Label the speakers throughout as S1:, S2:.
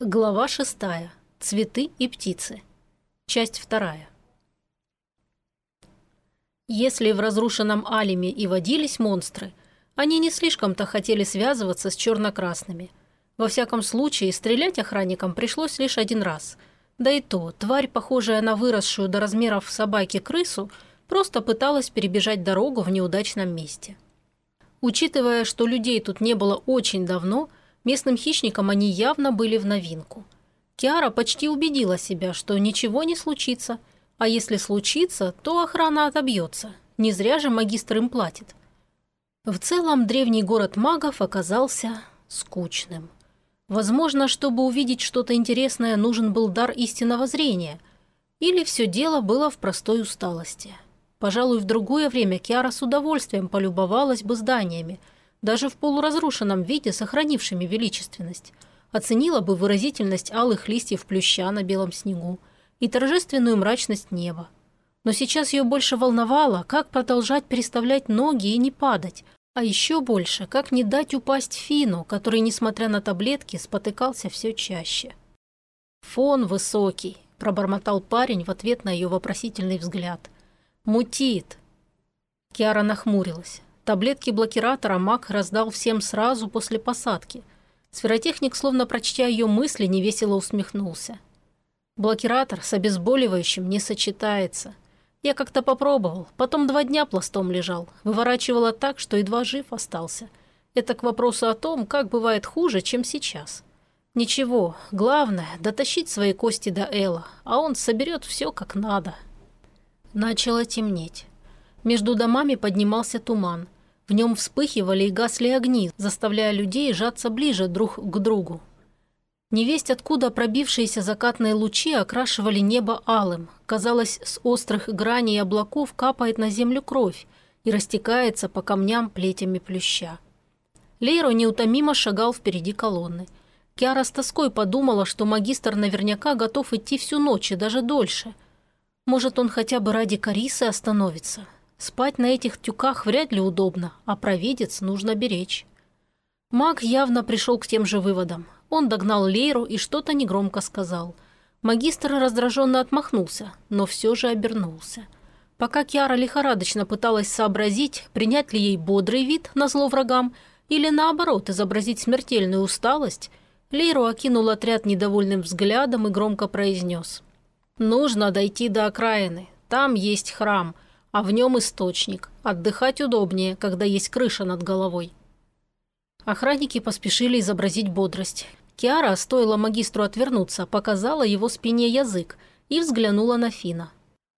S1: Глава шестая. Цветы и птицы. Часть вторая. Если в разрушенном Алиме и водились монстры, они не слишком-то хотели связываться с черно-красными. Во всяком случае, стрелять охранникам пришлось лишь один раз. Да и то, тварь, похожая на выросшую до размеров собаки крысу, просто пыталась перебежать дорогу в неудачном месте. Учитывая, что людей тут не было очень давно – Местным хищникам они явно были в новинку. Киара почти убедила себя, что ничего не случится, а если случится, то охрана отобьется. Не зря же магистр им платит. В целом древний город магов оказался скучным. Возможно, чтобы увидеть что-то интересное, нужен был дар истинного зрения. Или все дело было в простой усталости. Пожалуй, в другое время Киара с удовольствием полюбовалась бы зданиями – даже в полуразрушенном виде сохранившими величественность, оценила бы выразительность алых листьев плюща на белом снегу и торжественную мрачность неба. Но сейчас ее больше волновало, как продолжать переставлять ноги и не падать, а еще больше, как не дать упасть Фину, который, несмотря на таблетки, спотыкался все чаще. «Фон высокий», – пробормотал парень в ответ на ее вопросительный взгляд. «Мутит». Киара нахмурилась. Таблетки блокиратора маг раздал всем сразу после посадки. Сферотехник, словно прочтя ее мысли, невесело усмехнулся. Блокиратор с обезболивающим не сочетается. Я как-то попробовал, потом два дня пластом лежал, выворачивала так, что едва жив остался. Это к вопросу о том, как бывает хуже, чем сейчас. Ничего, главное – дотащить свои кости до Элла, а он соберет все как надо. Начало темнеть. Между домами поднимался туман – в нем вспыхивали и гасли огни, заставляя людей сжаться ближе друг к другу. Невесть, откуда пробившиеся закатные лучи окрашивали небо алым. Казалось, с острых граней облаков капает на землю кровь и растекается по камням плетями плюща. Лейро неутомимо шагал впереди колонны. Киара с тоской подумала, что магистр наверняка готов идти всю ночь и даже дольше. Может, он хотя бы ради Карисы остановится. Спать на этих тюках вряд ли удобно, а провидец нужно беречь. Маг явно пришел к тем же выводам. Он догнал Лейру и что-то негромко сказал. Магистр раздраженно отмахнулся, но все же обернулся. Пока Киара лихорадочно пыталась сообразить, принять ли ей бодрый вид на зло врагам или наоборот изобразить смертельную усталость, Лейру окинул отряд недовольным взглядом и громко произнес. «Нужно дойти до окраины. Там есть храм а в нем источник. Отдыхать удобнее, когда есть крыша над головой. Охранники поспешили изобразить бодрость. Киара, стоило магистру отвернуться, показала его спине язык и взглянула на Фина.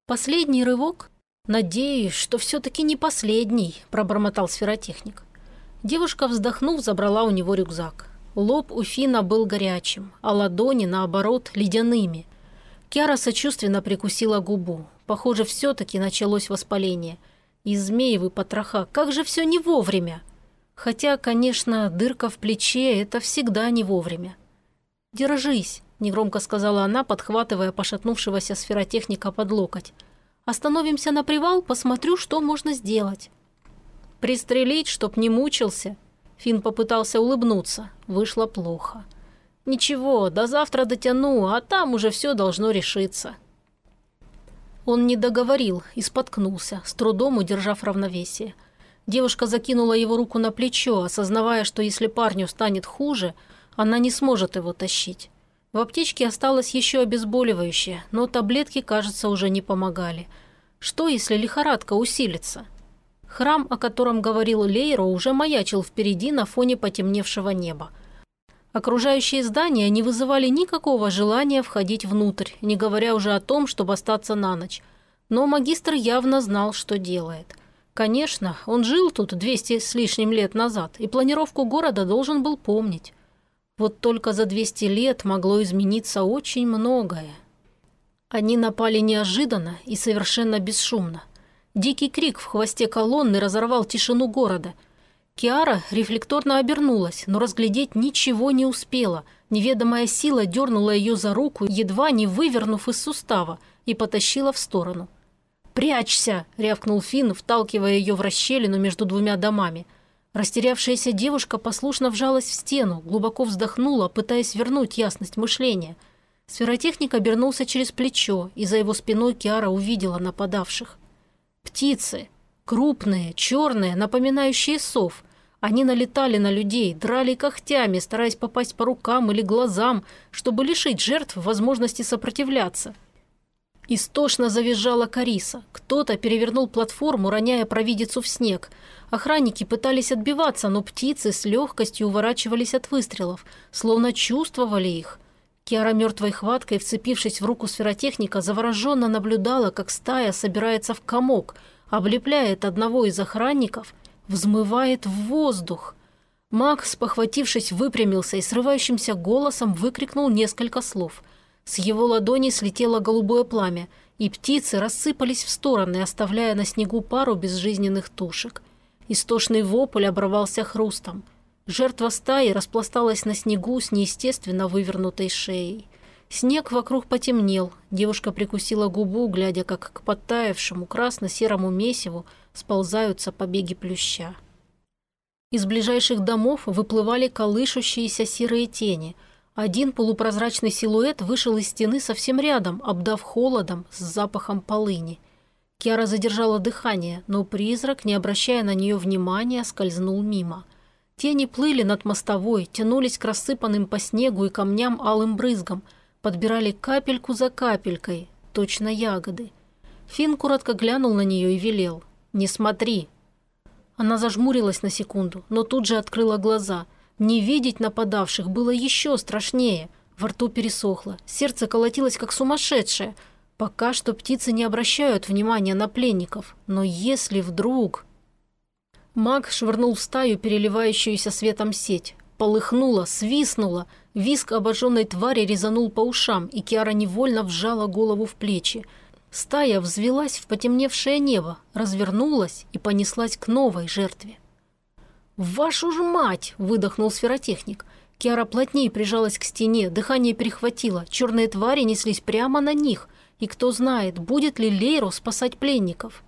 S1: «Последний рывок? Надеюсь, что все-таки не последний», – пробормотал сферотехник. Девушка, вздохнув, забрала у него рюкзак. Лоб у Фина был горячим, а ладони, наоборот, ледяными. Киара сочувственно прикусила губу. Похоже, все-таки началось воспаление. И змеевы потроха, как же все не вовремя. Хотя, конечно, дырка в плече – это всегда не вовремя. «Держись», – негромко сказала она, подхватывая пошатнувшегося сферотехника под локоть. «Остановимся на привал, посмотрю, что можно сделать». «Пристрелить, чтоб не мучился?» Фин попытался улыбнуться. Вышло плохо. «Ничего, до завтра дотяну, а там уже все должно решиться». Он не договорил и споткнулся, с трудом удержав равновесие. Девушка закинула его руку на плечо, осознавая, что если парню станет хуже, она не сможет его тащить. В аптечке осталось еще обезболивающее, но таблетки, кажется, уже не помогали. Что, если лихорадка усилится? Храм, о котором говорил Лейро, уже маячил впереди на фоне потемневшего неба. Окружающие здания не вызывали никакого желания входить внутрь, не говоря уже о том, чтобы остаться на ночь. Но магистр явно знал, что делает. Конечно, он жил тут 200 с лишним лет назад, и планировку города должен был помнить. Вот только за 200 лет могло измениться очень многое. Они напали неожиданно и совершенно бесшумно. Дикий крик в хвосте колонны разорвал тишину города – Киара рефлекторно обернулась, но разглядеть ничего не успела. Неведомая сила дернула ее за руку, едва не вывернув из сустава, и потащила в сторону. «Прячься!» – рявкнул Финн, вталкивая ее в расщелину между двумя домами. Растерявшаяся девушка послушно вжалась в стену, глубоко вздохнула, пытаясь вернуть ясность мышления. Сферотехник обернулся через плечо, и за его спиной Киара увидела нападавших. Птицы. Крупные, черные, напоминающие сов. Они налетали на людей, драли когтями, стараясь попасть по рукам или глазам, чтобы лишить жертв возможности сопротивляться. Истошно завизжала Кариса. Кто-то перевернул платформу, роняя провидицу в снег. Охранники пытались отбиваться, но птицы с легкостью уворачивались от выстрелов, словно чувствовали их. Киара мертвой хваткой, вцепившись в руку сферотехника, завороженно наблюдала, как стая собирается в комок, облепляет одного из охранников, взмывает в воздух. Макс, похватившись, выпрямился и срывающимся голосом выкрикнул несколько слов – с его ладони слетело голубое пламя, и птицы рассыпались в стороны, оставляя на снегу пару безжизненных тушек. Истошный вопль оборвался хрустом. Жертва стаи распласталась на снегу с неестественно вывернутой шеей. Снег вокруг потемнел. Девушка прикусила губу, глядя, как к подтаявшему красно-серому месиву сползаются побеги плюща. Из ближайших домов выплывали колышущиеся серые тени – один полупрозрачный силуэт вышел из стены совсем рядом, обдав холодом с запахом полыни. Киара задержала дыхание, но призрак, не обращая на нее внимания, скользнул мимо. Тени плыли над мостовой, тянулись к рассыпанным по снегу и камням алым брызгам, подбирали капельку за капелькой, точно ягоды. Фин коротко глянул на нее и велел. «Не смотри!» Она зажмурилась на секунду, но тут же открыла глаза – не видеть нападавших было еще страшнее. Во рту пересохло, сердце колотилось как сумасшедшее. Пока что птицы не обращают внимания на пленников. Но если вдруг... Маг швырнул в стаю переливающуюся светом сеть. Полыхнула, свистнула. Виск обожженной твари резанул по ушам, и Киара невольно вжала голову в плечи. Стая взвелась в потемневшее небо, развернулась и понеслась к новой жертве. «Вашу ж мать!» – выдохнул сферотехник. Киара плотнее прижалась к стене, дыхание перехватило, черные твари неслись прямо на них, и кто знает, будет ли Лейру спасать пленников.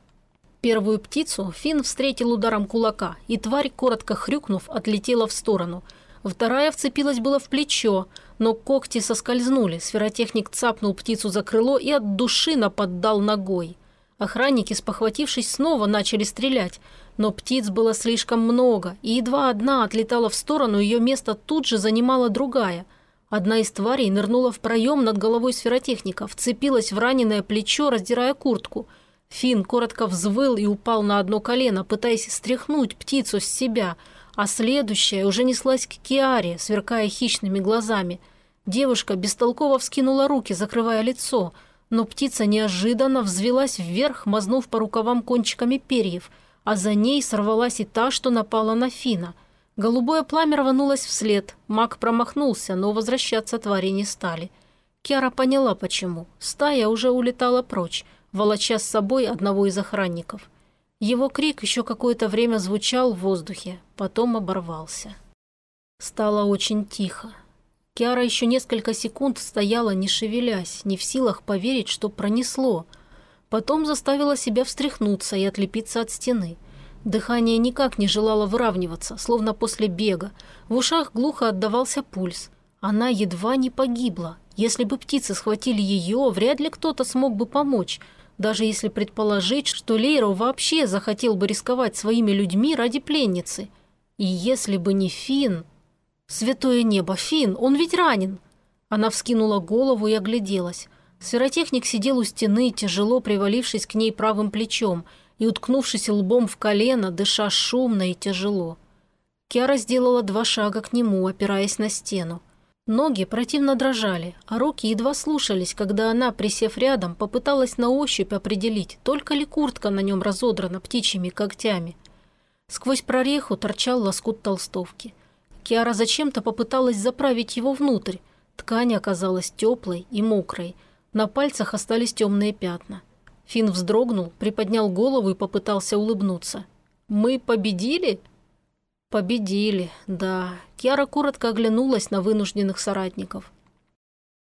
S1: Первую птицу Финн встретил ударом кулака, и тварь, коротко хрюкнув, отлетела в сторону. Вторая вцепилась было в плечо, но когти соскользнули, сферотехник цапнул птицу за крыло и от души наподдал ногой. Охранники, спохватившись, снова начали стрелять – но птиц было слишком много, и едва одна отлетала в сторону, ее место тут же занимала другая. Одна из тварей нырнула в проем над головой сферотехника, вцепилась в раненое плечо, раздирая куртку. Фин коротко взвыл и упал на одно колено, пытаясь стряхнуть птицу с себя, а следующая уже неслась к Киаре, сверкая хищными глазами. Девушка бестолково вскинула руки, закрывая лицо, но птица неожиданно взвелась вверх, мазнув по рукавам кончиками перьев – а за ней сорвалась и та, что напала на Фина. Голубое пламя рванулось вслед. Маг промахнулся, но возвращаться твари не стали. Киара поняла, почему. Стая уже улетала прочь, волоча с собой одного из охранников. Его крик еще какое-то время звучал в воздухе, потом оборвался. Стало очень тихо. Киара еще несколько секунд стояла, не шевелясь, не в силах поверить, что пронесло – Потом заставила себя встряхнуться и отлепиться от стены. Дыхание никак не желало выравниваться, словно после бега. В ушах глухо отдавался пульс. Она едва не погибла. Если бы птицы схватили ее, вряд ли кто-то смог бы помочь. Даже если предположить, что Лейро вообще захотел бы рисковать своими людьми ради пленницы. И если бы не Фин... Святое небо, Фин, он ведь ранен. Она вскинула голову и огляделась. Сферотехник сидел у стены, тяжело привалившись к ней правым плечом и уткнувшись лбом в колено, дыша шумно и тяжело. Киара сделала два шага к нему, опираясь на стену. Ноги противно дрожали, а руки едва слушались, когда она, присев рядом, попыталась на ощупь определить, только ли куртка на нем разодрана птичьими когтями. Сквозь прореху торчал лоскут толстовки. Киара зачем-то попыталась заправить его внутрь. Ткань оказалась теплой и мокрой – на пальцах остались темные пятна. Финн вздрогнул, приподнял голову и попытался улыбнуться. «Мы победили?» «Победили, да». Кьяра коротко оглянулась на вынужденных соратников.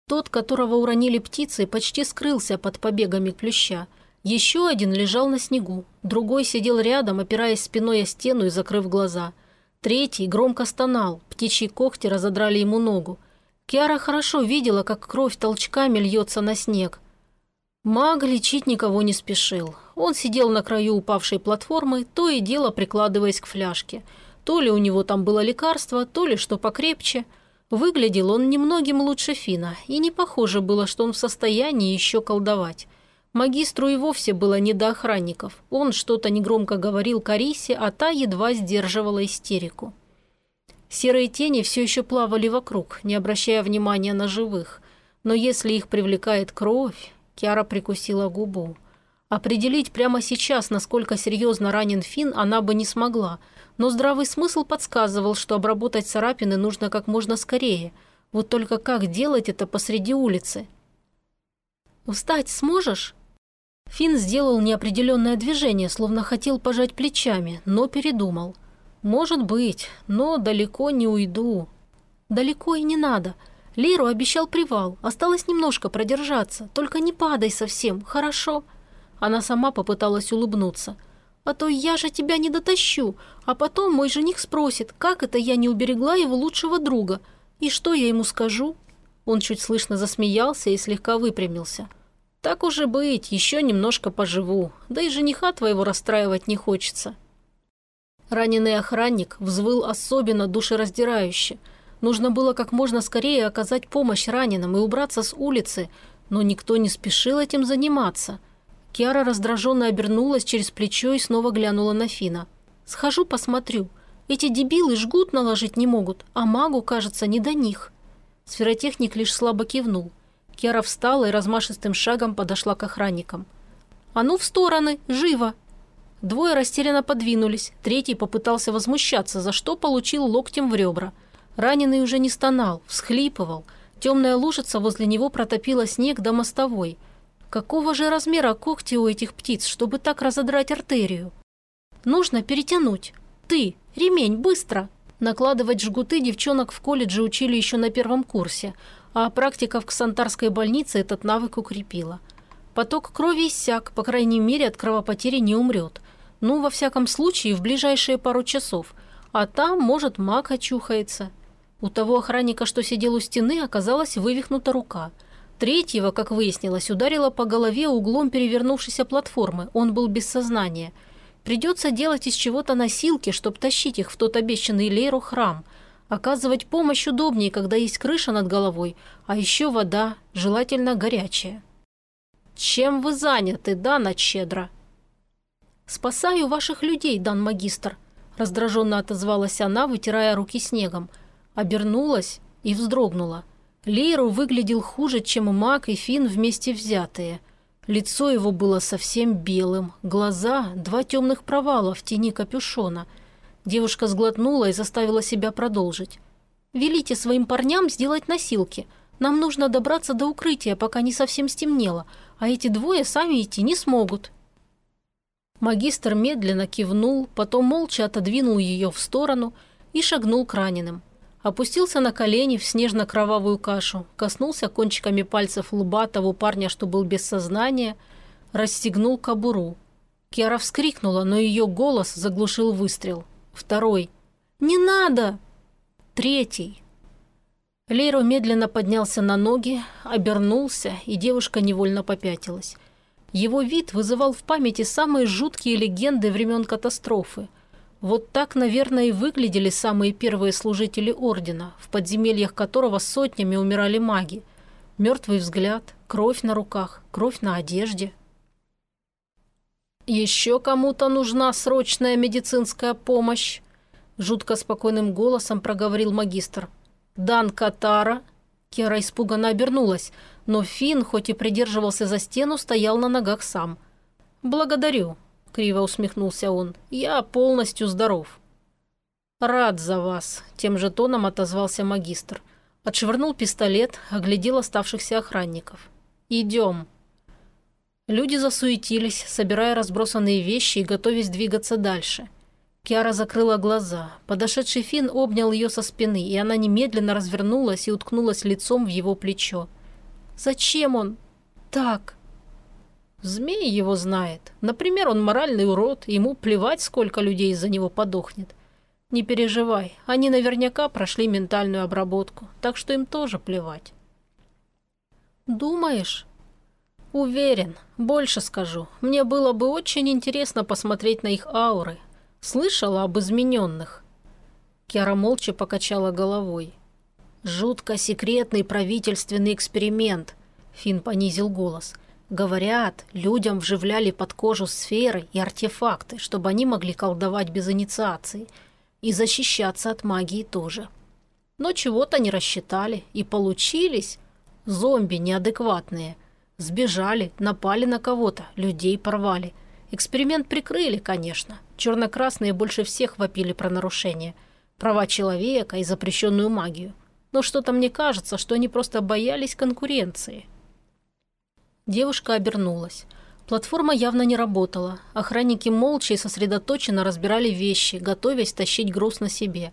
S1: Тот, которого уронили птицы, почти скрылся под побегами плюща. Еще один лежал на снегу, другой сидел рядом, опираясь спиной о стену и закрыв глаза. Третий громко стонал, птичьи когти разодрали ему ногу. Киара хорошо видела, как кровь толчками льется на снег. Маг лечить никого не спешил. Он сидел на краю упавшей платформы, то и дело прикладываясь к фляжке. То ли у него там было лекарство, то ли что покрепче. Выглядел он немногим лучше Фина, и не похоже было, что он в состоянии еще колдовать. Магистру и вовсе было не до охранников. Он что-то негромко говорил Карисе, а та едва сдерживала истерику. Серые тени все еще плавали вокруг, не обращая внимания на живых. Но если их привлекает кровь... Киара прикусила губу. Определить прямо сейчас, насколько серьезно ранен Фин, она бы не смогла. Но здравый смысл подсказывал, что обработать царапины нужно как можно скорее. Вот только как делать это посреди улицы? «Встать сможешь?» Финн сделал неопределенное движение, словно хотел пожать плечами, но передумал. «Может быть, но далеко не уйду». «Далеко и не надо. Лиру обещал привал. Осталось немножко продержаться. Только не падай совсем, хорошо?» Она сама попыталась улыбнуться. «А то я же тебя не дотащу. А потом мой жених спросит, как это я не уберегла его лучшего друга. И что я ему скажу?» Он чуть слышно засмеялся и слегка выпрямился. «Так уже быть, еще немножко поживу, да и жениха твоего расстраивать не хочется». Раненый охранник взвыл особенно душераздирающе. Нужно было как можно скорее оказать помощь раненым и убраться с улицы, но никто не спешил этим заниматься. Киара раздраженно обернулась через плечо и снова глянула на Фина. «Схожу посмотрю. Эти дебилы жгут наложить не могут, а магу, кажется, не до них». Сферотехник лишь слабо кивнул. Кера встала и размашистым шагом подошла к охранникам. «А ну в стороны! Живо!» Двое растерянно подвинулись, третий попытался возмущаться, за что получил локтем в ребра. Раненый уже не стонал, всхлипывал. Темная лужица возле него протопила снег до мостовой. Какого же размера когти у этих птиц, чтобы так разодрать артерию? Нужно перетянуть. Ты, ремень, быстро! Накладывать жгуты девчонок в колледже учили еще на первом курсе, а практика в Ксантарской больнице этот навык укрепила. Поток крови иссяк, по крайней мере, от кровопотери не умрет. Ну, во всяком случае, в ближайшие пару часов. А там, может, маг очухается. У того охранника, что сидел у стены, оказалась вывихнута рука. Третьего, как выяснилось, ударило по голове углом перевернувшейся платформы. Он был без сознания. Придется делать из чего-то носилки, чтобы тащить их в тот обещанный Лейру храм – Оказывать помощь удобнее, когда есть крыша над головой, а еще вода, желательно горячая. «Чем вы заняты, Дана Чедра?» «Спасаю ваших людей, Дан Магистр», – раздраженно отозвалась она, вытирая руки снегом. Обернулась и вздрогнула. Лейру выглядел хуже, чем Мак и Фин вместе взятые. Лицо его было совсем белым, глаза – два темных провала в тени капюшона – Девушка сглотнула и заставила себя продолжить. «Велите своим парням сделать носилки. Нам нужно добраться до укрытия, пока не совсем стемнело, а эти двое сами идти не смогут». Магистр медленно кивнул, потом молча отодвинул ее в сторону и шагнул к раненым. Опустился на колени в снежно-кровавую кашу, коснулся кончиками пальцев лба того парня, что был без сознания, расстегнул кобуру. Киара вскрикнула, но ее голос заглушил выстрел. Второй. «Не надо!» Третий. Лейро медленно поднялся на ноги, обернулся, и девушка невольно попятилась. Его вид вызывал в памяти самые жуткие легенды времен катастрофы. Вот так, наверное, и выглядели самые первые служители Ордена, в подземельях которого сотнями умирали маги. Мертвый взгляд, кровь на руках, кровь на одежде – «Еще кому-то нужна срочная медицинская помощь», – жутко спокойным голосом проговорил магистр. «Дан Катара». Кера испуганно обернулась, но Финн, хоть и придерживался за стену, стоял на ногах сам. «Благодарю», – криво усмехнулся он. «Я полностью здоров». «Рад за вас», – тем же тоном отозвался магистр. Отшвырнул пистолет, оглядел оставшихся охранников. «Идем». Люди засуетились, собирая разбросанные вещи и готовясь двигаться дальше. Киара закрыла глаза. Подошедший Финн обнял ее со спины, и она немедленно развернулась и уткнулась лицом в его плечо. «Зачем он? Так?» Змей его знает. Например, он моральный урод, ему плевать, сколько людей из-за него подохнет. Не переживай, они наверняка прошли ментальную обработку, так что им тоже плевать. Думаешь? Уверен. Больше скажу. Мне было бы очень интересно посмотреть на их ауры. Слышала об измененных? Киара молча покачала головой. «Жутко секретный правительственный эксперимент», — Финн понизил голос. «Говорят, людям вживляли под кожу сферы и артефакты, чтобы они могли колдовать без инициации. И защищаться от магии тоже. Но чего-то не рассчитали, и получились зомби неадекватные. Сбежали, напали на кого-то, людей порвали. Эксперимент прикрыли, конечно. Черно-красные больше всех вопили про нарушения. Права человека и запрещенную магию. Но что-то мне кажется, что они просто боялись конкуренции. Девушка обернулась. Платформа явно не работала. Охранники молча и сосредоточенно разбирали вещи, готовясь тащить груз на себе.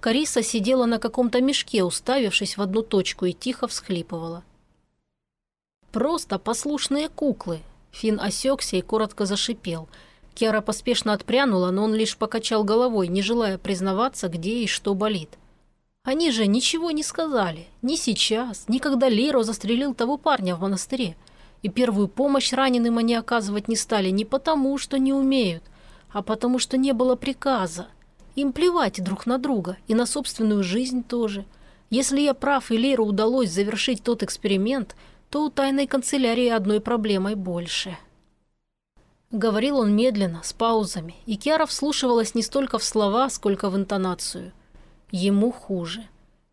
S1: Кариса сидела на каком-то мешке, уставившись в одну точку, и тихо всхлипывала. «Просто послушные куклы!» Фин осекся и коротко зашипел. Киара поспешно отпрянула, но он лишь покачал головой, не желая признаваться, где и что болит. Они же ничего не сказали. Ни сейчас, ни когда Леро застрелил того парня в монастыре. И первую помощь раненым они оказывать не стали не потому, что не умеют, а потому, что не было приказа. Им плевать друг на друга и на собственную жизнь тоже. Если я прав и Леру удалось завершить тот эксперимент, то у тайной канцелярии одной проблемой больше. Говорил он медленно, с паузами, и Киара вслушивалась не столько в слова, сколько в интонацию. Ему хуже.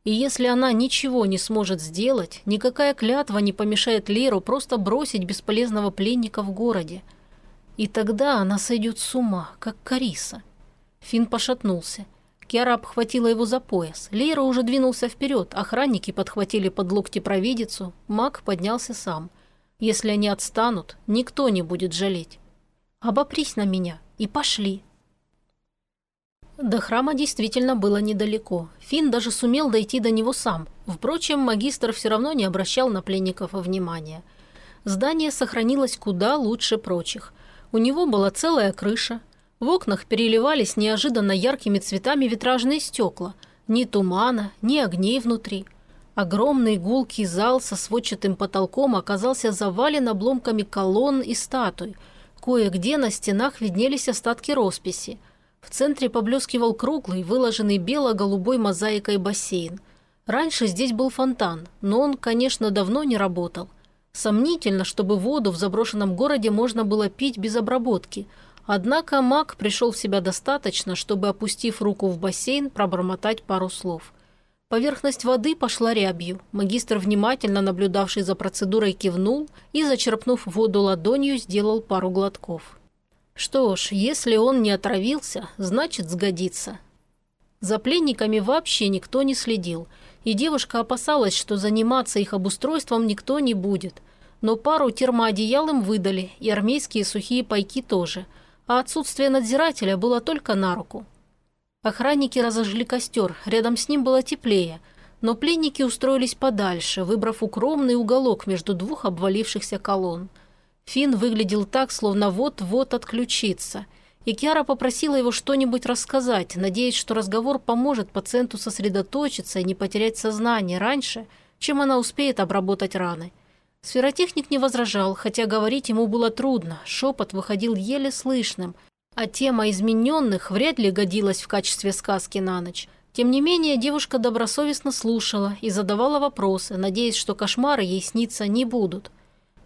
S1: И если она ничего не сможет сделать, никакая клятва не помешает Леру просто бросить бесполезного пленника в городе. И тогда она сойдет с ума, как Кариса. Финн пошатнулся. Киара обхватила его за пояс. Лейра уже двинулся вперед, охранники подхватили под локти провидицу, маг поднялся сам. Если они отстанут, никто не будет жалеть. «Обопрись на меня» и пошли. До храма действительно было недалеко. Финн даже сумел дойти до него сам. Впрочем, магистр все равно не обращал на пленников внимания. Здание сохранилось куда лучше прочих. У него была целая крыша. В окнах переливались неожиданно яркими цветами витражные стекла. Ни тумана, ни огней внутри. Огромный гулкий зал со сводчатым потолком оказался завален обломками колонн и статуй. Кое-где на стенах виднелись остатки росписи – в центре поблескивал круглый, выложенный бело-голубой мозаикой бассейн. Раньше здесь был фонтан, но он, конечно, давно не работал. Сомнительно, чтобы воду в заброшенном городе можно было пить без обработки. Однако маг пришел в себя достаточно, чтобы, опустив руку в бассейн, пробормотать пару слов. Поверхность воды пошла рябью. Магистр, внимательно наблюдавший за процедурой, кивнул и, зачерпнув воду ладонью, сделал пару глотков. Что ж, если он не отравился, значит сгодится. За пленниками вообще никто не следил, и девушка опасалась, что заниматься их обустройством никто не будет. Но пару термоодеял им выдали, и армейские сухие пайки тоже, а отсутствие надзирателя было только на руку. Охранники разожгли костер, рядом с ним было теплее, но пленники устроились подальше, выбрав укромный уголок между двух обвалившихся колонн. Финн выглядел так, словно вот-вот отключится. И Киара попросила его что-нибудь рассказать, надеясь, что разговор поможет пациенту сосредоточиться и не потерять сознание раньше, чем она успеет обработать раны. Сферотехник не возражал, хотя говорить ему было трудно, шепот выходил еле слышным, а тема измененных вряд ли годилась в качестве сказки на ночь. Тем не менее, девушка добросовестно слушала и задавала вопросы, надеясь, что кошмары ей сниться не будут –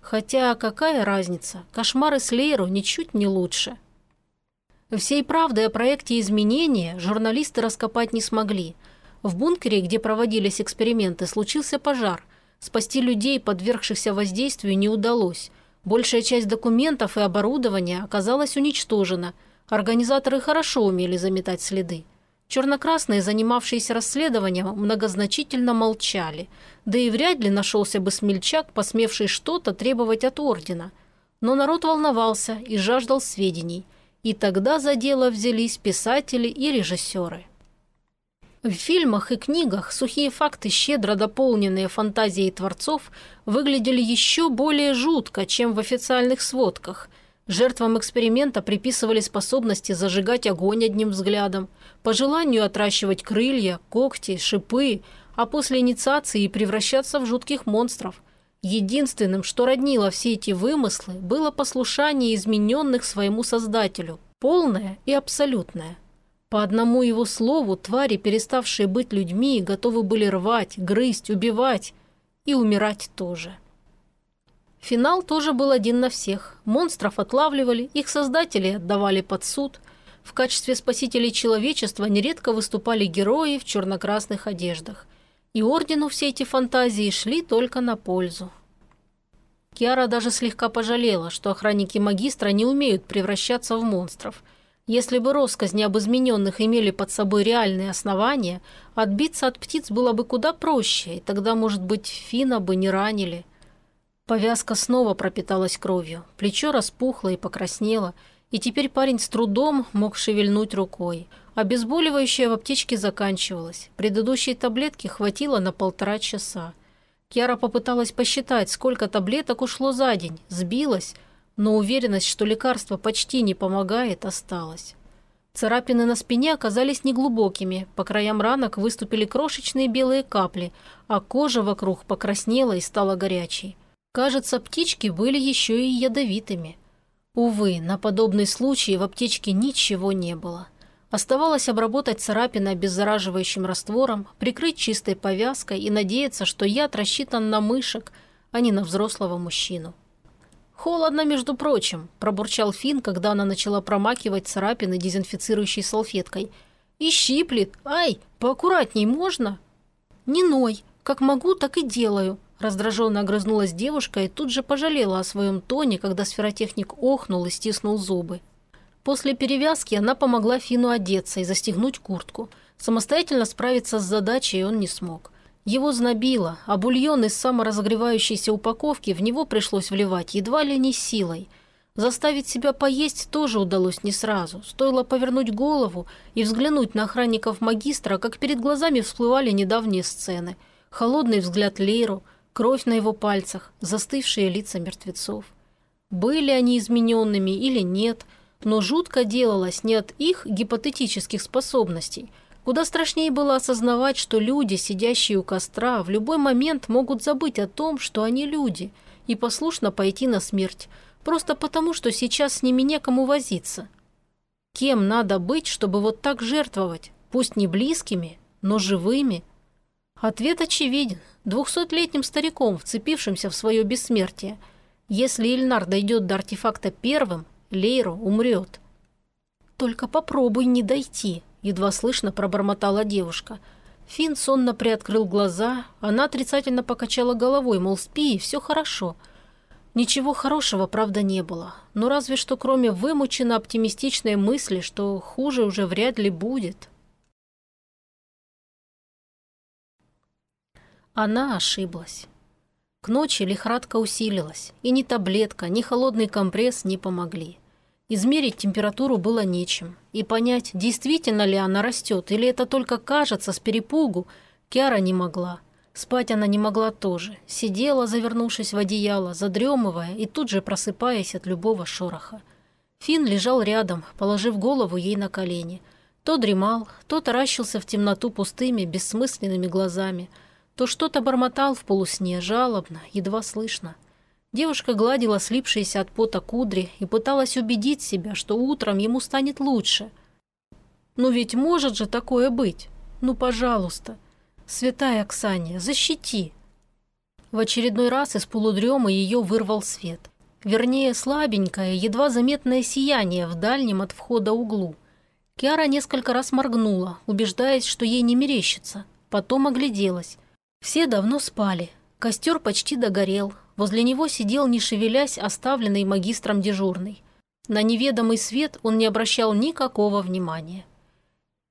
S1: Хотя какая разница, кошмары Слейру ничуть не лучше. Всей правды о проекте изменения журналисты раскопать не смогли. В бункере, где проводились эксперименты, случился пожар. Спасти людей, подвергшихся воздействию, не удалось. Большая часть документов и оборудования оказалась уничтожена. Организаторы хорошо умели заметать следы. Чернокрасные, занимавшиеся расследованием, многозначительно молчали, да и вряд ли нашелся бы смельчак, посмевший что-то требовать от ордена. Но народ волновался и жаждал сведений, и тогда за дело взялись писатели и режиссеры. В фильмах и книгах сухие факты, щедро дополненные фантазией творцов, выглядели еще более жутко, чем в официальных сводках. Жертвам эксперимента приписывали способности зажигать огонь одним взглядом, по желанию отращивать крылья, когти, шипы, а после инициации превращаться в жутких монстров. Единственным, что роднило все эти вымыслы, было послушание измененных своему создателю, полное и абсолютное. По одному его слову твари, переставшие быть людьми, готовы были рвать, грызть, убивать и умирать тоже. Финал тоже был один на всех. Монстров отлавливали, их создатели отдавали под суд. В качестве спасителей человечества нередко выступали герои в черно-красных одеждах. И ордену все эти фантазии шли только на пользу. Киара даже слегка пожалела, что охранники магистра не умеют превращаться в монстров – если бы россказни об измененных имели под собой реальные основания, отбиться от птиц было бы куда проще, и тогда, может быть, Фина бы не ранили. Повязка снова пропиталась кровью, плечо распухло и покраснело, и теперь парень с трудом мог шевельнуть рукой. Обезболивающее в аптечке заканчивалось. Предыдущей таблетки хватило на полтора часа. Киара попыталась посчитать, сколько таблеток ушло за день, сбилась – но уверенность, что лекарство почти не помогает, осталась. Царапины на спине оказались неглубокими, по краям ранок выступили крошечные белые капли, а кожа вокруг покраснела и стала горячей. Кажется, птички были еще и ядовитыми. Увы, на подобный случай в аптечке ничего не было. Оставалось обработать царапины обеззараживающим раствором, прикрыть чистой повязкой и надеяться, что яд рассчитан на мышек, а не на взрослого мужчину. «Холодно, между прочим», – пробурчал Финн, когда она начала промакивать царапины дезинфицирующей салфеткой. «И щиплет. Ай, поаккуратней можно?» «Не ной. Как могу, так и делаю», – раздраженно огрызнулась девушка и тут же пожалела о своем тоне, когда сферотехник охнул и стиснул зубы. После перевязки она помогла Фину одеться и застегнуть куртку. Самостоятельно справиться с задачей он не смог. Его знобило, а бульон из саморазогревающейся упаковки в него пришлось вливать едва ли не силой. Заставить себя поесть тоже удалось не сразу. Стоило повернуть голову и взглянуть на охранников магистра, как перед глазами всплывали недавние сцены. Холодный взгляд Лейру, кровь на его пальцах, застывшие лица мертвецов. Были они измененными или нет, но жутко делалось не от их гипотетических способностей – Куда страшнее было осознавать, что люди, сидящие у костра, в любой момент могут забыть о том, что они люди, и послушно пойти на смерть, просто потому, что сейчас с ними некому возиться. Кем надо быть, чтобы вот так жертвовать, пусть не близкими, но живыми? Ответ очевиден. Двухсотлетним стариком, вцепившимся в свое бессмертие. Если Ильнар дойдет до артефакта первым, Лейро умрет. Только попробуй не дойти, едва слышно пробормотала девушка. Финн сонно приоткрыл глаза, она отрицательно покачала головой, мол, спи, все хорошо. Ничего хорошего, правда, не было. Но разве что кроме вымученно оптимистичной мысли, что хуже уже вряд ли будет. Она ошиблась. К ночи лихорадка усилилась, и ни таблетка, ни холодный компресс не помогли. Измерить температуру было нечем, и понять, действительно ли она растет, или это только кажется с перепугу, Киара не могла. Спать она не могла тоже. Сидела, завернувшись в одеяло, задремывая и тут же просыпаясь от любого шороха. Фин лежал рядом, положив голову ей на колени. То дремал, то таращился в темноту пустыми, бессмысленными глазами, то что-то бормотал в полусне, жалобно, едва слышно – Девушка гладила слипшиеся от пота кудри и пыталась убедить себя, что утром ему станет лучше. «Ну ведь может же такое быть? Ну, пожалуйста. Святая Оксания, защити!» В очередной раз из полудремы ее вырвал свет. Вернее, слабенькое, едва заметное сияние в дальнем от входа углу. Киара несколько раз моргнула, убеждаясь, что ей не мерещится. Потом огляделась. Все давно спали. Костер почти догорел, Возле него сидел, не шевелясь, оставленный магистром дежурный. На неведомый свет он не обращал никакого внимания.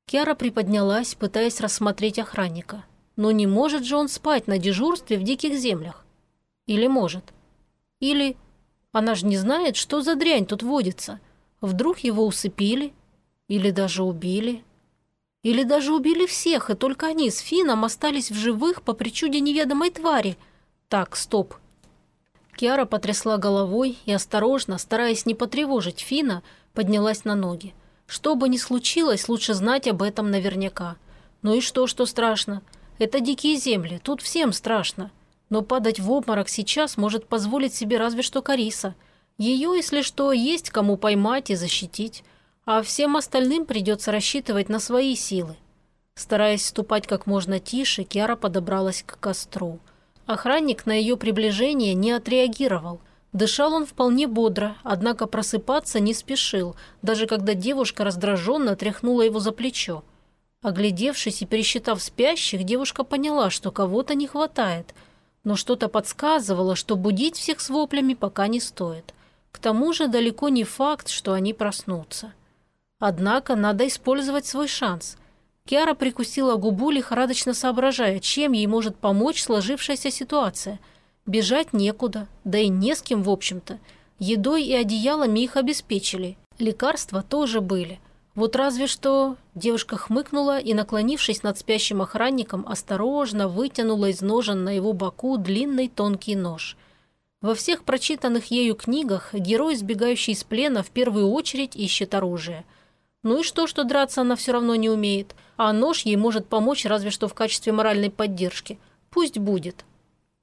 S1: Киара приподнялась, пытаясь рассмотреть охранника. Но не может же он спать на дежурстве в диких землях? Или может? Или... Она же не знает, что за дрянь тут водится. Вдруг его усыпили? Или даже убили? Или даже убили всех, и только они с Фином остались в живых по причуде неведомой твари? Так, стоп, Киара потрясла головой и осторожно, стараясь не потревожить Фина, поднялась на ноги. Что бы ни случилось, лучше знать об этом наверняка. Ну и что, что страшно? Это дикие земли, тут всем страшно. Но падать в обморок сейчас может позволить себе разве что Кариса. Ее, если что, есть кому поймать и защитить. А всем остальным придется рассчитывать на свои силы. Стараясь ступать как можно тише, Киара подобралась к костру. Охранник на ее приближение не отреагировал. Дышал он вполне бодро, однако просыпаться не спешил, даже когда девушка раздраженно тряхнула его за плечо. Оглядевшись и пересчитав спящих, девушка поняла, что кого-то не хватает, но что-то подсказывало, что будить всех с воплями пока не стоит. К тому же далеко не факт, что они проснутся. Однако надо использовать свой шанс – Киара прикусила губу, лихорадочно соображая, чем ей может помочь сложившаяся ситуация. Бежать некуда, да и не с кем, в общем-то. Едой и одеялами их обеспечили. Лекарства тоже были. Вот разве что... Девушка хмыкнула и, наклонившись над спящим охранником, осторожно вытянула из ножен на его боку длинный тонкий нож. Во всех прочитанных ею книгах герой, сбегающий из плена, в первую очередь ищет оружие – ну и что, что драться она все равно не умеет, а нож ей может помочь разве что в качестве моральной поддержки. Пусть будет.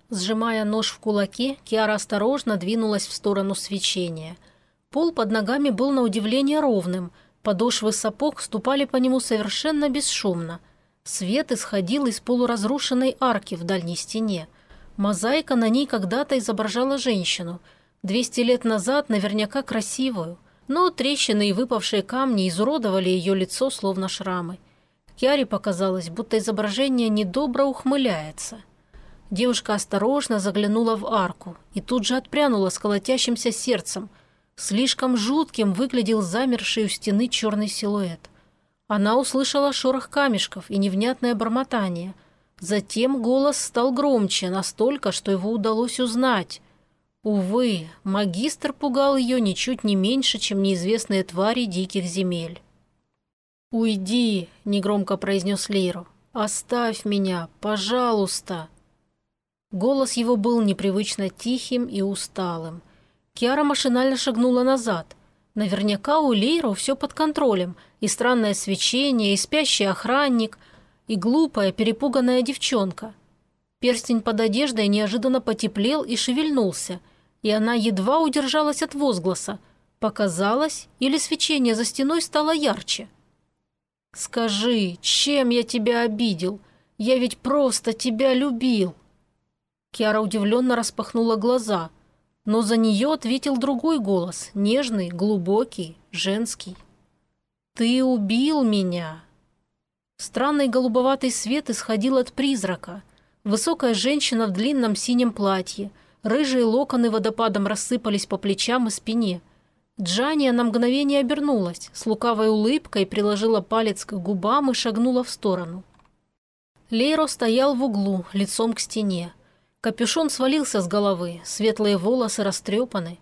S1: Сжимая нож в кулаке, Киара осторожно двинулась в сторону свечения. Пол под ногами был на удивление ровным, подошвы сапог ступали по нему совершенно бесшумно. Свет исходил из полуразрушенной арки в дальней стене. Мозаика на ней когда-то изображала женщину. Двести лет назад наверняка красивую но трещины и выпавшие камни изуродовали ее лицо, словно шрамы. Киаре показалось, будто изображение недобро ухмыляется. Девушка осторожно заглянула в арку и тут же отпрянула с колотящимся сердцем. Слишком жутким выглядел замерший у стены черный силуэт. Она услышала шорох камешков и невнятное бормотание. Затем голос стал громче, настолько, что его удалось узнать – Увы, магистр пугал ее ничуть не меньше, чем неизвестные твари диких земель. «Уйди», — негромко произнес Лейру. «Оставь меня, пожалуйста». Голос его был непривычно тихим и усталым. Киара машинально шагнула назад. Наверняка у Лейру все под контролем. И странное свечение, и спящий охранник, и глупая, перепуганная девчонка. Перстень под одеждой неожиданно потеплел и шевельнулся — и она едва удержалась от возгласа. Показалось, или свечение за стеной стало ярче. «Скажи, чем я тебя обидел? Я ведь просто тебя любил!» Киара удивленно распахнула глаза, но за нее ответил другой голос, нежный, глубокий, женский. «Ты убил меня!» Странный голубоватый свет исходил от призрака. Высокая женщина в длинном синем платье – Рыжие локоны водопадом рассыпались по плечам и спине. Джания на мгновение обернулась, с лукавой улыбкой приложила палец к губам и шагнула в сторону. Лейро стоял в углу, лицом к стене. Капюшон свалился с головы, светлые волосы растрепаны.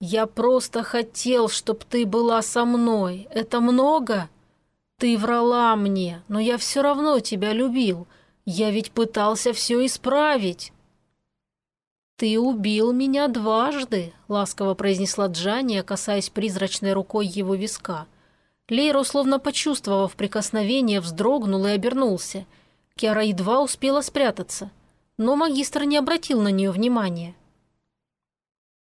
S1: «Я просто хотел, чтоб ты была со мной. Это много? Ты врала мне, но я все равно тебя любил. Я ведь пытался все исправить». «Ты убил меня дважды», — ласково произнесла Джания, касаясь призрачной рукой его виска. Лейро, словно почувствовав прикосновение, вздрогнул и обернулся. Киара едва успела спрятаться, но магистр не обратил на нее внимания.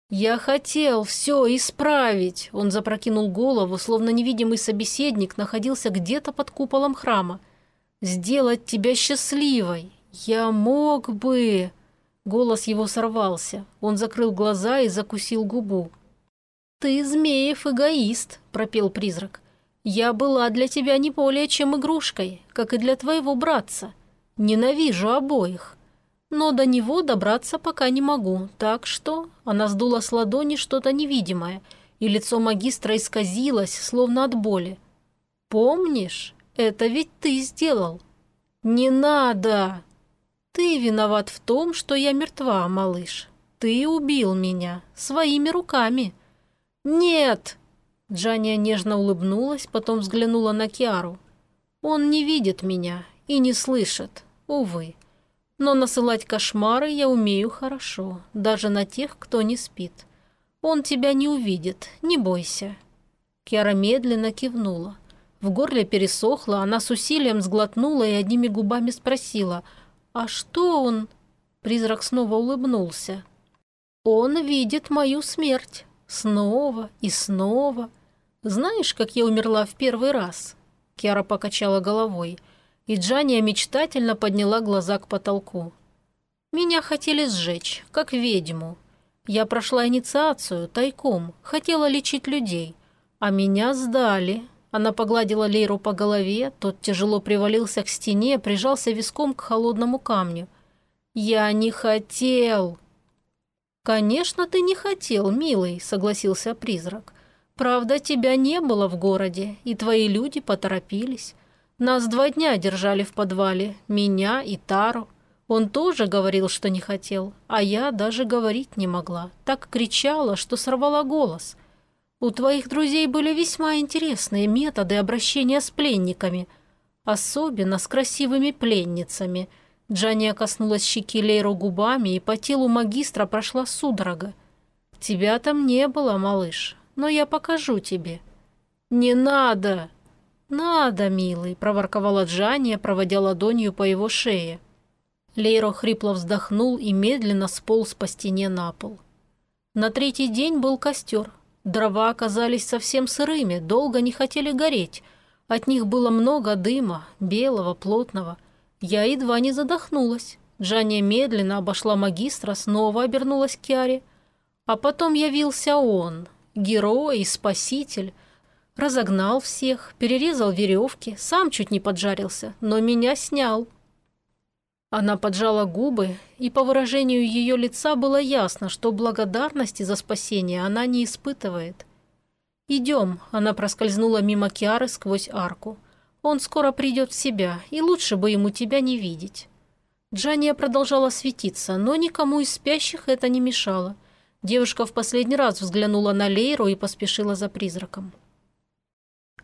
S1: «Я хотел все исправить», — он запрокинул голову, словно невидимый собеседник находился где-то под куполом храма. «Сделать тебя счастливой. Я мог бы...» Голос его сорвался. Он закрыл глаза и закусил губу. «Ты, Змеев, эгоист», – пропел призрак. «Я была для тебя не более чем игрушкой, как и для твоего братца. Ненавижу обоих. Но до него добраться пока не могу, так что...» Она сдула с ладони что-то невидимое, и лицо магистра исказилось, словно от боли. «Помнишь? Это ведь ты сделал». «Не надо!» Ты виноват в том, что я мертва, малыш. Ты убил меня своими руками. Нет! Джания нежно улыбнулась, потом взглянула на Киару. Он не видит меня и не слышит, увы. Но насылать кошмары я умею хорошо, даже на тех, кто не спит. Он тебя не увидит, не бойся». Киара медленно кивнула. В горле пересохло, она с усилием сглотнула и одними губами спросила, «А что он?» Призрак снова улыбнулся. «Он видит мою смерть. Снова и снова. Знаешь, как я умерла в первый раз?» Киара покачала головой, и Джания мечтательно подняла глаза к потолку. «Меня хотели сжечь, как ведьму. Я прошла инициацию тайком, хотела лечить людей, а меня сдали, она погладила Лейру по голове, тот тяжело привалился к стене, прижался виском к холодному камню. «Я не хотел!» «Конечно, ты не хотел, милый», — согласился призрак. «Правда, тебя не было в городе, и твои люди поторопились. Нас два дня держали в подвале, меня и Тару. Он тоже говорил, что не хотел, а я даже говорить не могла. Так кричала, что сорвала голос. У твоих друзей были весьма интересные методы обращения с пленниками, особенно с красивыми пленницами. Джания коснулась щеки Лейру губами, и по телу магистра прошла судорога. «Тебя там не было, малыш, но я покажу тебе». «Не надо!» «Надо, милый», – проворковала Джания, проводя ладонью по его шее. Лейро хрипло вздохнул и медленно сполз по стене на пол. На третий день был костер. Дрова оказались совсем сырыми, долго не хотели гореть. От них было много дыма, белого, плотного. Я едва не задохнулась. Джания медленно обошла магистра, снова обернулась к Киаре. А потом явился он, герой и спаситель. Разогнал всех, перерезал веревки, сам чуть не поджарился, но меня снял. Она поджала губы, и по выражению ее лица было ясно, что благодарности за спасение она не испытывает. «Идем», – она проскользнула мимо Киары сквозь арку. «Он скоро придет в себя, и лучше бы ему тебя не видеть». Джания продолжала светиться, но никому из спящих это не мешало. Девушка в последний раз взглянула на Лейру и поспешила за призраком.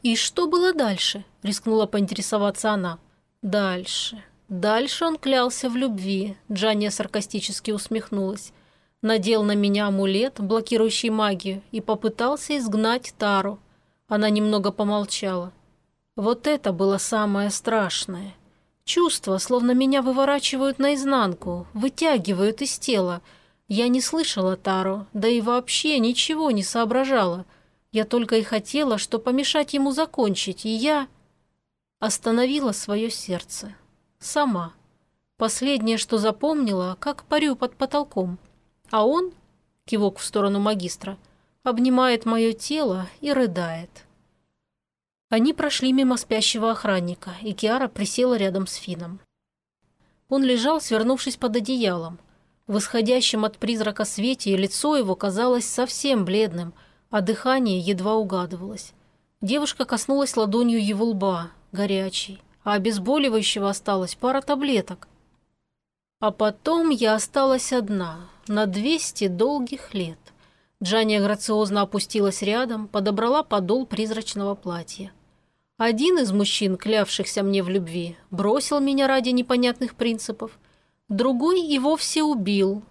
S1: «И что было дальше?» – рискнула поинтересоваться она. «Дальше. Дальше он клялся в любви, Джания саркастически усмехнулась. Надел на меня амулет, блокирующий магию, и попытался изгнать Тару. Она немного помолчала. Вот это было самое страшное. Чувство, словно меня выворачивают наизнанку, вытягивают из тела. Я не слышала Тару, да и вообще ничего не соображала. Я только и хотела, что помешать ему закончить, и я остановила свое сердце. Сама. Последнее, что запомнила, как парю под потолком. А он, кивок в сторону магистра, обнимает мое тело и рыдает. Они прошли мимо спящего охранника, и Киара присела рядом с Фином. Он лежал, свернувшись под одеялом. В исходящем от призрака свете лицо его казалось совсем бледным, а дыхание едва угадывалось. Девушка коснулась ладонью его лба, горячий а обезболивающего осталось пара таблеток. А потом я осталась одна, на 200 долгих лет. Джания грациозно опустилась рядом, подобрала подол призрачного платья. Один из мужчин, клявшихся мне в любви, бросил меня ради непонятных принципов, другой и вовсе убил.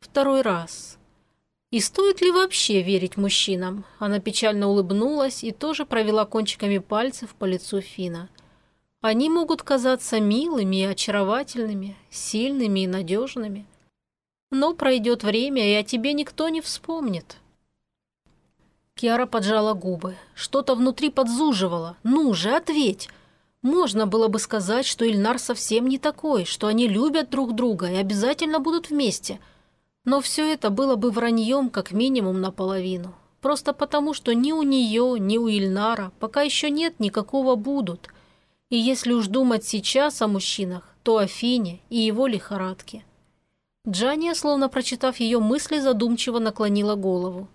S1: Второй раз. И стоит ли вообще верить мужчинам? Она печально улыбнулась и тоже провела кончиками пальцев по лицу Фина. Они могут казаться милыми и очаровательными, сильными и надежными. Но пройдет время, и о тебе никто не вспомнит. Киара поджала губы. Что-то внутри подзуживало. «Ну же, ответь!» Можно было бы сказать, что Ильнар совсем не такой, что они любят друг друга и обязательно будут вместе. Но все это было бы враньем как минимум наполовину. Просто потому, что ни у нее, ни у Ильнара пока еще нет никакого «будут». И если уж думать сейчас о мужчинах, то о Фине и его лихорадке. Джания, словно прочитав ее мысли, задумчиво наклонила голову.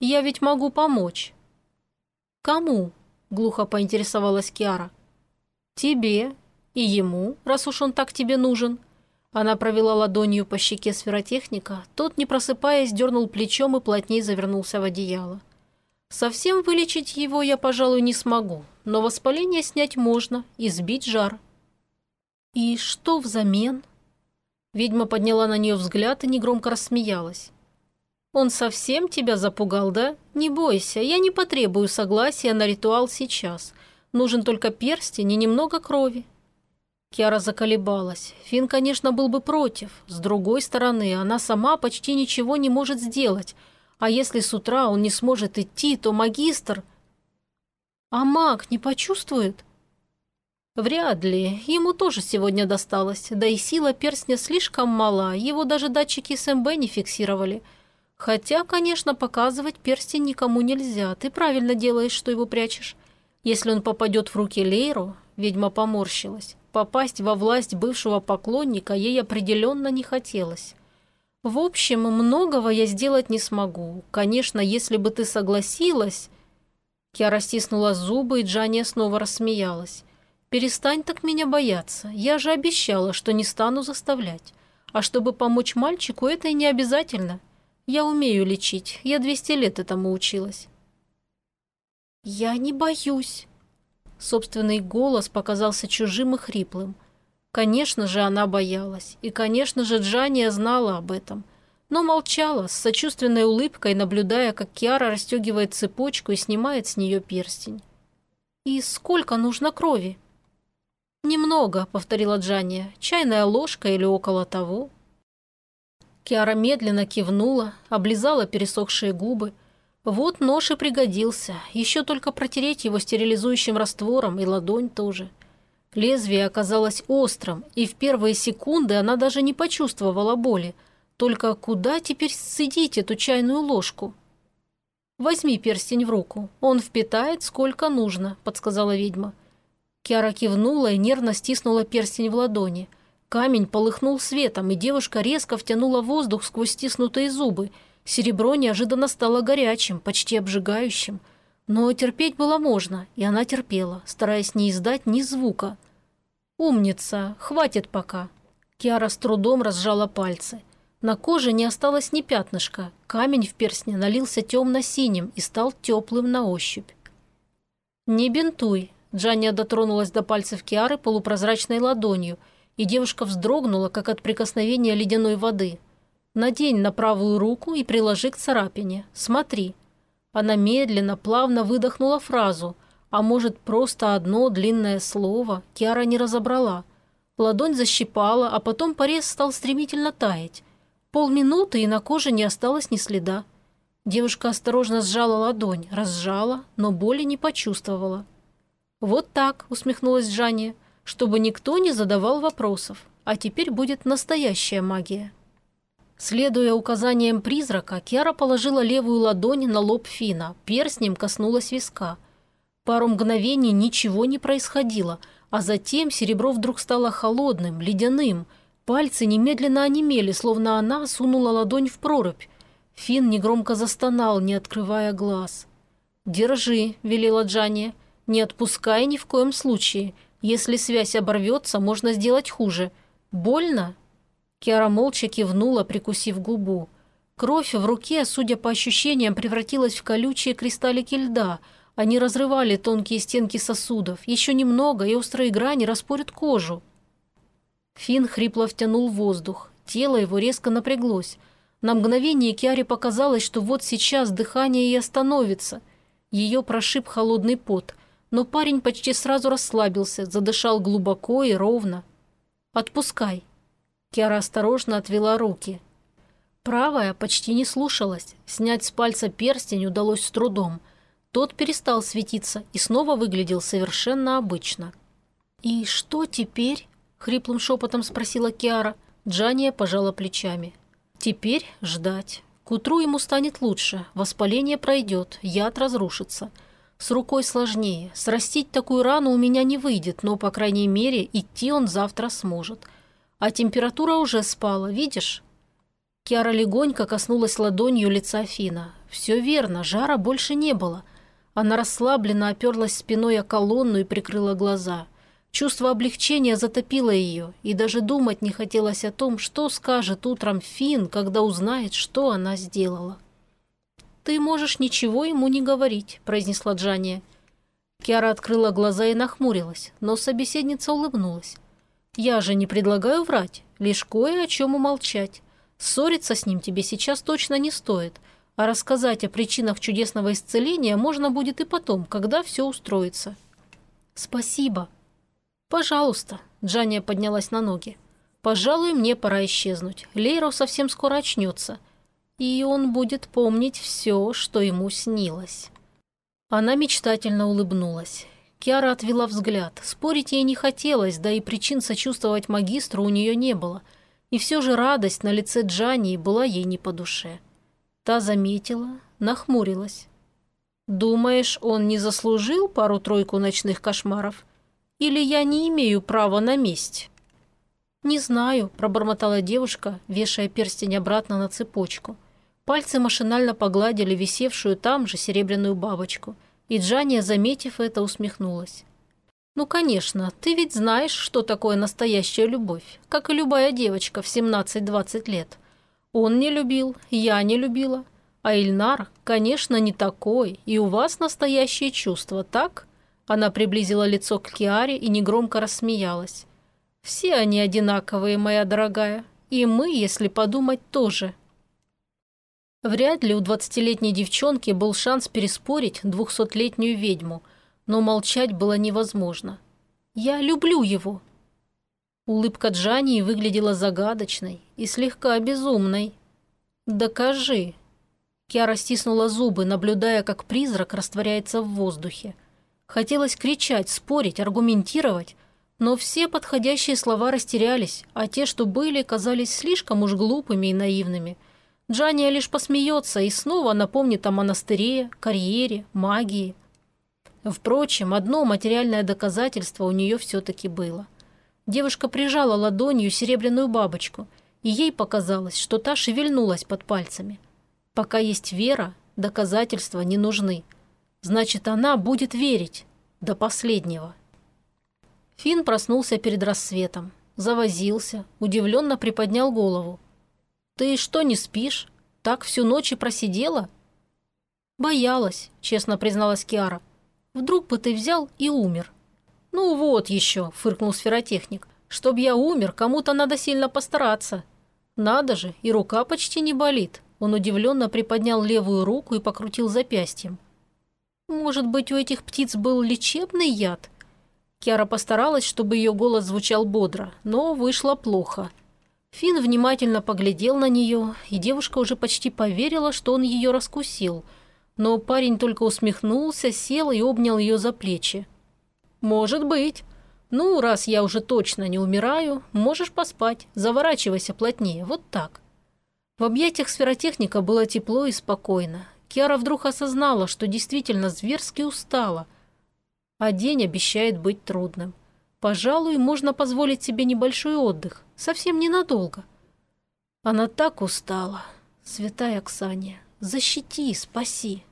S1: «Я ведь могу помочь». «Кому?» – глухо поинтересовалась Киара. «Тебе и ему, раз уж он так тебе нужен». Она провела ладонью по щеке сферотехника, тот, не просыпаясь, дернул плечом и плотнее завернулся в одеяло. Совсем вылечить его я, пожалуй, не смогу, но воспаление снять можно и сбить жар. И что взамен? Ведьма подняла на нее взгляд и негромко рассмеялась. «Он совсем тебя запугал, да? Не бойся, я не потребую согласия на ритуал сейчас. Нужен только перстень и немного крови». Киара заколебалась. Фин, конечно, был бы против. С другой стороны, она сама почти ничего не может сделать. А если с утра он не сможет идти, то магистр... А маг не почувствует? Вряд ли. Ему тоже сегодня досталось. Да и сила перстня слишком мала. Его даже датчики СМБ не фиксировали. Хотя, конечно, показывать перстень никому нельзя. Ты правильно делаешь, что его прячешь. Если он попадет в руки Лейру, ведьма поморщилась. Попасть во власть бывшего поклонника ей определенно не хотелось. В общем, многого я сделать не смогу. Конечно, если бы ты согласилась... Киара стиснула зубы, и Джания снова рассмеялась. «Перестань так меня бояться. Я же обещала, что не стану заставлять. А чтобы помочь мальчику, это и не обязательно. Я умею лечить. Я 200 лет этому училась». «Я не боюсь», Собственный голос показался чужим и хриплым. Конечно же, она боялась. И, конечно же, Джания знала об этом. Но молчала, с сочувственной улыбкой, наблюдая, как Киара расстегивает цепочку и снимает с нее перстень. «И сколько нужно крови?» «Немного», — повторила Джания. «Чайная ложка или около того». Киара медленно кивнула, облизала пересохшие губы, вот нож и пригодился. Еще только протереть его стерилизующим раствором, и ладонь тоже. Лезвие оказалось острым, и в первые секунды она даже не почувствовала боли. Только куда теперь сцедить эту чайную ложку? «Возьми перстень в руку. Он впитает сколько нужно», – подсказала ведьма. Киара кивнула и нервно стиснула перстень в ладони. Камень полыхнул светом, и девушка резко втянула воздух сквозь стиснутые зубы – Серебро неожиданно стало горячим, почти обжигающим. Но терпеть было можно, и она терпела, стараясь не издать ни звука. «Умница! Хватит пока!» Киара с трудом разжала пальцы. На коже не осталось ни пятнышка. Камень в перстне налился темно-синим и стал теплым на ощупь. «Не бинтуй!» Джанния дотронулась до пальцев Киары полупрозрачной ладонью, и девушка вздрогнула, как от прикосновения ледяной воды – Надень на правую руку и приложи к царапине. Смотри». Она медленно, плавно выдохнула фразу, а может, просто одно длинное слово Киара не разобрала. Ладонь защипала, а потом порез стал стремительно таять. Полминуты, и на коже не осталось ни следа. Девушка осторожно сжала ладонь, разжала, но боли не почувствовала. «Вот так», — усмехнулась Жанне, — «чтобы никто не задавал вопросов. А теперь будет настоящая магия». Следуя указаниям призрака, Киара положила левую ладонь на лоб Фина, перстнем коснулась виска. Пару мгновений ничего не происходило, а затем серебро вдруг стало холодным, ледяным. Пальцы немедленно онемели, словно она сунула ладонь в прорубь. Фин негромко застонал, не открывая глаз. «Держи», — велела Джания. «Не отпускай ни в коем случае. Если связь оборвется, можно сделать хуже. Больно?» Киара молча кивнула, прикусив губу. Кровь в руке, судя по ощущениям, превратилась в колючие кристаллики льда. Они разрывали тонкие стенки сосудов. Еще немного, и острые грани распорят кожу. Фин хрипло втянул воздух. Тело его резко напряглось. На мгновение Киаре показалось, что вот сейчас дыхание и остановится. Ее прошиб холодный пот. Но парень почти сразу расслабился, задышал глубоко и ровно. «Отпускай», Киара осторожно отвела руки. Правая почти не слушалась. Снять с пальца перстень удалось с трудом. Тот перестал светиться и снова выглядел совершенно обычно. «И что теперь?» – хриплым шепотом спросила Киара. Джания пожала плечами. «Теперь ждать. К утру ему станет лучше, воспаление пройдет, яд разрушится. С рукой сложнее. Срастить такую рану у меня не выйдет, но, по крайней мере, идти он завтра сможет. А температура уже спала, видишь?» Киара легонько коснулась ладонью лица Фина. «Все верно, жара больше не было». Она расслабленно оперлась спиной о колонну и прикрыла глаза. Чувство облегчения затопило ее, и даже думать не хотелось о том, что скажет утром Фин, когда узнает, что она сделала. «Ты можешь ничего ему не говорить», – произнесла Джания. Киара открыла глаза и нахмурилась, но собеседница улыбнулась. «Я же не предлагаю врать. лишь кое о чем умолчать. Ссориться с ним тебе сейчас точно не стоит, а рассказать о причинах чудесного исцеления можно будет и потом, когда все устроится». «Спасибо». «Пожалуйста», – Джания поднялась на ноги. «Пожалуй, мне пора исчезнуть. Лейро совсем скоро очнется, и он будет помнить все, что ему снилось». Она мечтательно улыбнулась. Киара отвела взгляд. Спорить ей не хотелось, да и причин сочувствовать магистру у нее не было. И все же радость на лице Джании была ей не по душе. Та заметила, нахмурилась. «Думаешь, он не заслужил пару-тройку ночных кошмаров? Или я не имею права на месть?» «Не знаю», – пробормотала девушка, вешая перстень обратно на цепочку. Пальцы машинально погладили висевшую там же серебряную бабочку, и Джания, заметив это, усмехнулась. «Ну, конечно, ты ведь знаешь, что такое настоящая любовь, как и любая девочка в 17-20 лет. Он не любил, я не любила. А Ильнар, конечно, не такой, и у вас настоящие чувства, так?» Она приблизила лицо к Киаре и негромко рассмеялась. «Все они одинаковые, моя дорогая, и мы, если подумать, тоже». Вряд ли у двадцатилетней девчонки был шанс переспорить двухсотлетнюю ведьму, но молчать было невозможно. «Я люблю его». Улыбка Джании выглядела загадочной и слегка безумной. «Докажи». Киара стиснула зубы, наблюдая, как призрак растворяется в воздухе. Хотелось кричать, спорить, аргументировать, но все подходящие слова растерялись, а те, что были, казались слишком уж глупыми и наивными – Джания лишь посмеется и снова напомнит о монастыре, карьере, магии. Впрочем, одно материальное доказательство у нее все-таки было. Девушка прижала ладонью серебряную бабочку, и ей показалось, что та шевельнулась под пальцами. Пока есть вера, доказательства не нужны. Значит, она будет верить до последнего. Фин проснулся перед рассветом, завозился, удивленно приподнял голову. «Ты что, не спишь? Так всю ночь и просидела?» «Боялась», — честно призналась Киара. «Вдруг бы ты взял и умер». «Ну вот еще», — фыркнул сферотехник. «Чтоб я умер, кому-то надо сильно постараться». «Надо же, и рука почти не болит». Он удивленно приподнял левую руку и покрутил запястьем. «Может быть, у этих птиц был лечебный яд?» Киара постаралась, чтобы ее голос звучал бодро, но вышло плохо — Фин внимательно поглядел на нее, и девушка уже почти поверила, что он ее раскусил. Но парень только усмехнулся, сел и обнял ее за плечи. «Может быть. Ну, раз я уже точно не умираю, можешь поспать, заворачивайся плотнее, вот так». В объятиях сферотехника было тепло и спокойно. Киара вдруг осознала, что действительно зверски устала. А день обещает быть трудным. Пожалуй, можно позволить себе небольшой отдых, совсем ненадолго. Она так устала. Святая Оксания, защити, спаси.